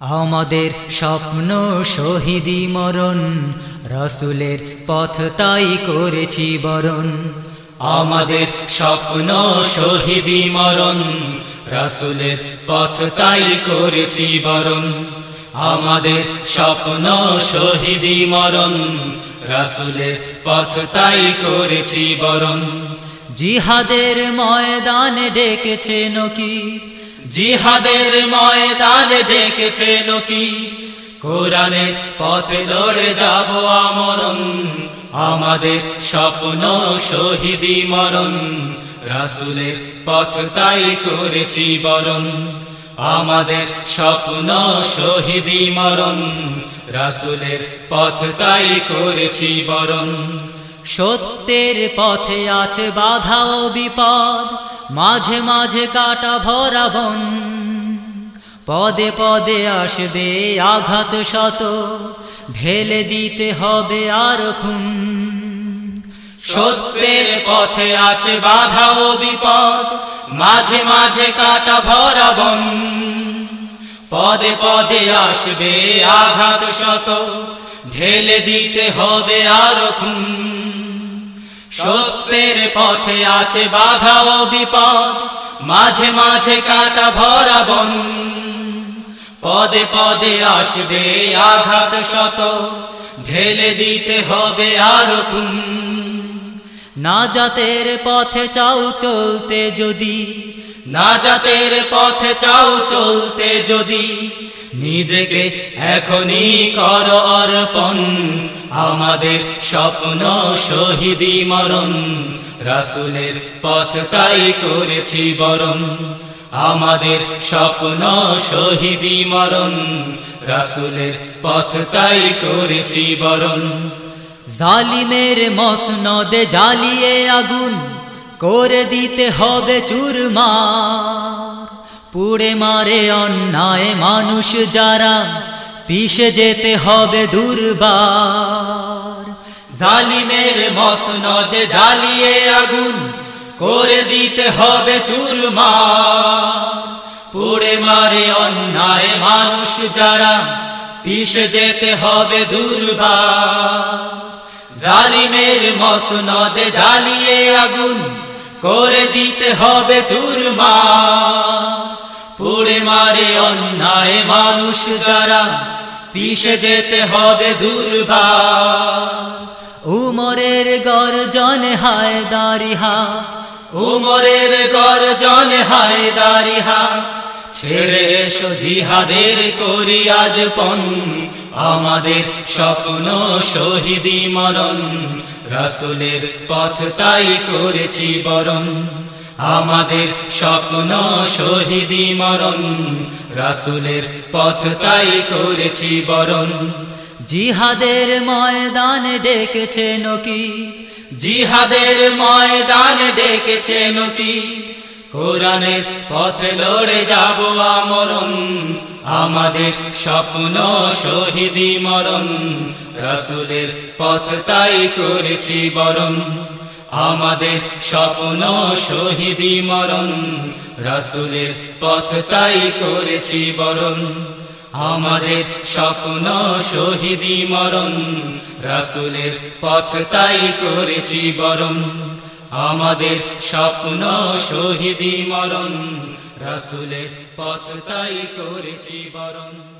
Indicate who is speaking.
Speaker 1: আমাদের স্বপ্ন শহীদি মরণ, রসুলের পথ তাই করেছি বরণ।
Speaker 2: আমাদের স্বপ্ন শহীদি মরণ, রাসুলের পথ তাই করেছি বরণ। আমাদের স্বপ্ন শহীদি মরণ, রাসুলের পথ তাই করেছি বরণ।
Speaker 1: জিহাদের ময়দানে ডেকেছে নকি
Speaker 2: জিহাদের ময়দানে ডেকেছে নকি কোরআনের পথে লড়ে যাব আমরণ, আমাদের স্বপ্ন শহীদি মরণ। রাসুলের পথ তাই করেছি বরণ, আমাদের স্বপ্ন শহীদি মরণ। রাসুলের পথ তাই করেছি বরণ।
Speaker 1: সত্যের পথে আছে বাধা ও বিপদ মাঝে মাঝে কাটা ভরা বন। পদে পদে আসবে আঘাত শত, ঢেলে দিতে হবে আর খুন।
Speaker 2: সত্যের পথে আছে বাধা ও বিপদ, মাঝে মাঝে কাটা ভরা বন। পদে পদে আসবে আঘাত শত, ঢেলে দিতে হবে আর খুন। সত্যের পথে আছে বাধা ও বিপদ, মাঝে মাঝে কাটা ভরা বন। পদে পদে আসবে আঘাত শত, ঢেলে দিতে হবে আর খুন।
Speaker 1: নাজাতের পথে চাও চলতে যদি,
Speaker 2: নাজাতের পথে চাও চলতে যদি নিজেকে এখনই কর অর্পণ। আমাদের স্বপ্ন শহীদি মরণ। রাসুলের পথ তাই করেছি বরণ। আমাদের স্বপ্ন শহীদি মরণ। রাসুলের পথ তাই করেছি বরণ।
Speaker 1: জালিমের মসনদে জ্বালিয়ে আগুন করে দিতে হবে চুরমার পুড়ে মারে অন্যায় মানুষ যারা, পিষে যেতে হবে দুর্বার।
Speaker 2: জালিমের মসনদে জ্বালিয়ে আগুন করে দিতে হবে চুরমা পুড়ে মারে অন্যায় মানুষ যারা, পিষে যেতে হবে দুর্বার। জালিমের মসনদে জ্বালিয়ে আগুন করে দিতে হবে চুরমা পুড়ে মারে অন্যায় মানুষ যারা, পিষে যেতে হবে দুর্বার।
Speaker 1: উমরের গর্জনে হায় দারিহা,
Speaker 2: উমরের গর্জন হায় দারিহা, ছেড়ে এসো জিহাদের করি আজ পন আমাদের স্বপ্ন শহীদি মরণ, রাসুলের পথ তাই করেছি বরণ। আমাদের স্বপ্ন শহীদি মরণ। রাসুলের পথ তাই করেছি বরণ।
Speaker 1: জিহাদের ময়দান ডেকেছে নকি।
Speaker 2: জিহাদের ময়দান ডেকেছে নকি। কোরআনের পথে লড়ে যাব আমরণ। আমাদের স্বপ্ন শহীদি মরণ। রাসুলের পথ তাই করেছি বরণ। আমাদের স্বপ্ন শহীদি মরণ, রাসুলের পথ তাই করেছি বরণ। আমাদের স্বপ্ন শহীদি মরণ, রাসুলের পথ তাই করেছি বরণ। আমাদের স্বপ্ন শহীদি মরণ, রাসুলের পথ তাই করেছি বরণ।